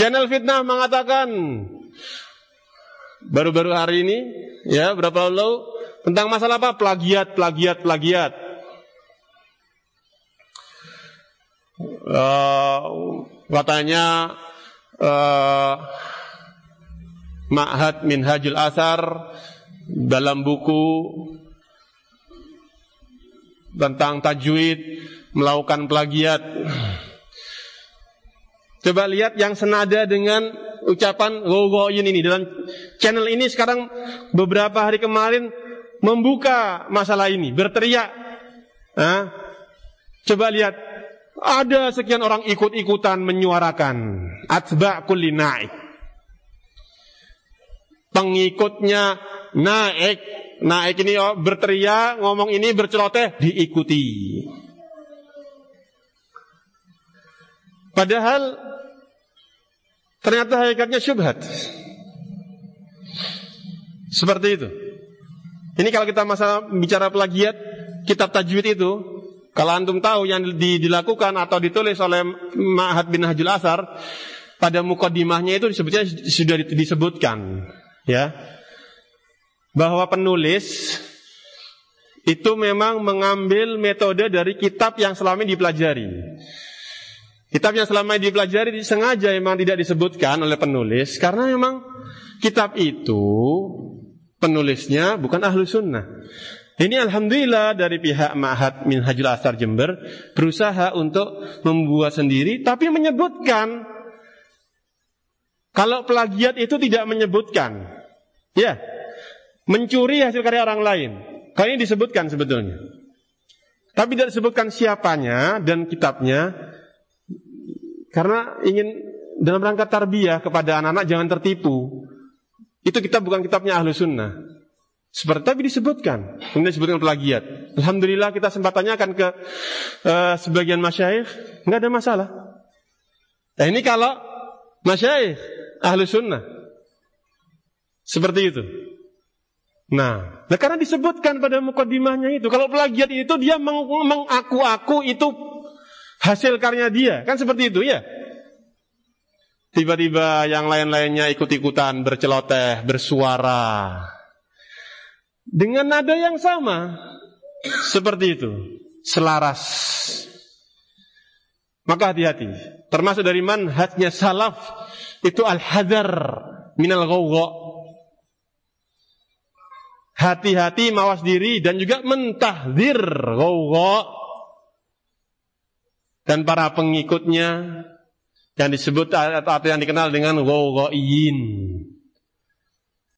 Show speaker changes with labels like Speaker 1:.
Speaker 1: Channel fitnah mengatakan baru-baru hari ini ya berapa lalu tentang masalah apa? Plagiat, plagiat, plagiat. Uh, katanya uh, Ma'had Minhajul Asar dalam buku tentang tajwid melakukan plagiat. Coba lihat yang senada dengan ucapan gogoyin ini dalam channel ini sekarang beberapa hari kemarin membuka masalah ini, berteriak. Hah? Coba lihat, ada sekian orang ikut-ikutan menyuarakan atba' kulli naik. Pengikutnya naik, naik ini oh, berteriak, ngomong ini berceloteh, diikuti. Padahal ternyata hakikatnya syubhat. Seperti itu. Ini kalau kita masalah bicara plagiat kitab tajwid itu, kalau antum tahu yang dilakukan atau ditulis oleh Ma'had bin Hajul Asar pada mukodimahnya itu disebutnya sudah disebutkan, ya, bahwa penulis itu memang mengambil metode dari kitab yang selama ini dipelajari. Kitab yang selama ini dipelajari sengaja memang tidak disebutkan oleh penulis karena memang kitab itu penulisnya bukan ahlu sunnah. Ini alhamdulillah dari pihak Ma'had Minhajul Asar Jember berusaha untuk membuat sendiri tapi menyebutkan kalau plagiat itu tidak menyebutkan. Ya. Mencuri hasil karya orang lain. Kalau ini disebutkan sebetulnya. Tapi tidak disebutkan siapanya dan kitabnya karena ingin dalam rangka tarbiyah kepada anak-anak jangan tertipu. Itu kitab bukan kitabnya ahlu sunnah. Seperti tapi disebutkan, kemudian disebutkan plagiat. Alhamdulillah kita sempat tanyakan ke uh, sebagian masyayikh, nggak ada masalah. Nah ini kalau masyayikh ahlu sunnah, seperti itu. Nah, nah karena disebutkan pada mukadimahnya itu, kalau plagiat itu dia mengaku-aku itu hasil karya dia. Kan seperti itu ya. Tiba-tiba yang lain-lainnya ikut-ikutan berceloteh, bersuara. Dengan nada yang sama. Seperti itu. Selaras. Maka hati-hati. Termasuk dari manhajnya salaf. Itu al-hadar minal gawga. Hati-hati mawas diri dan juga mentahdir gawga dan para pengikutnya yang disebut atau yang dikenal dengan ghawain.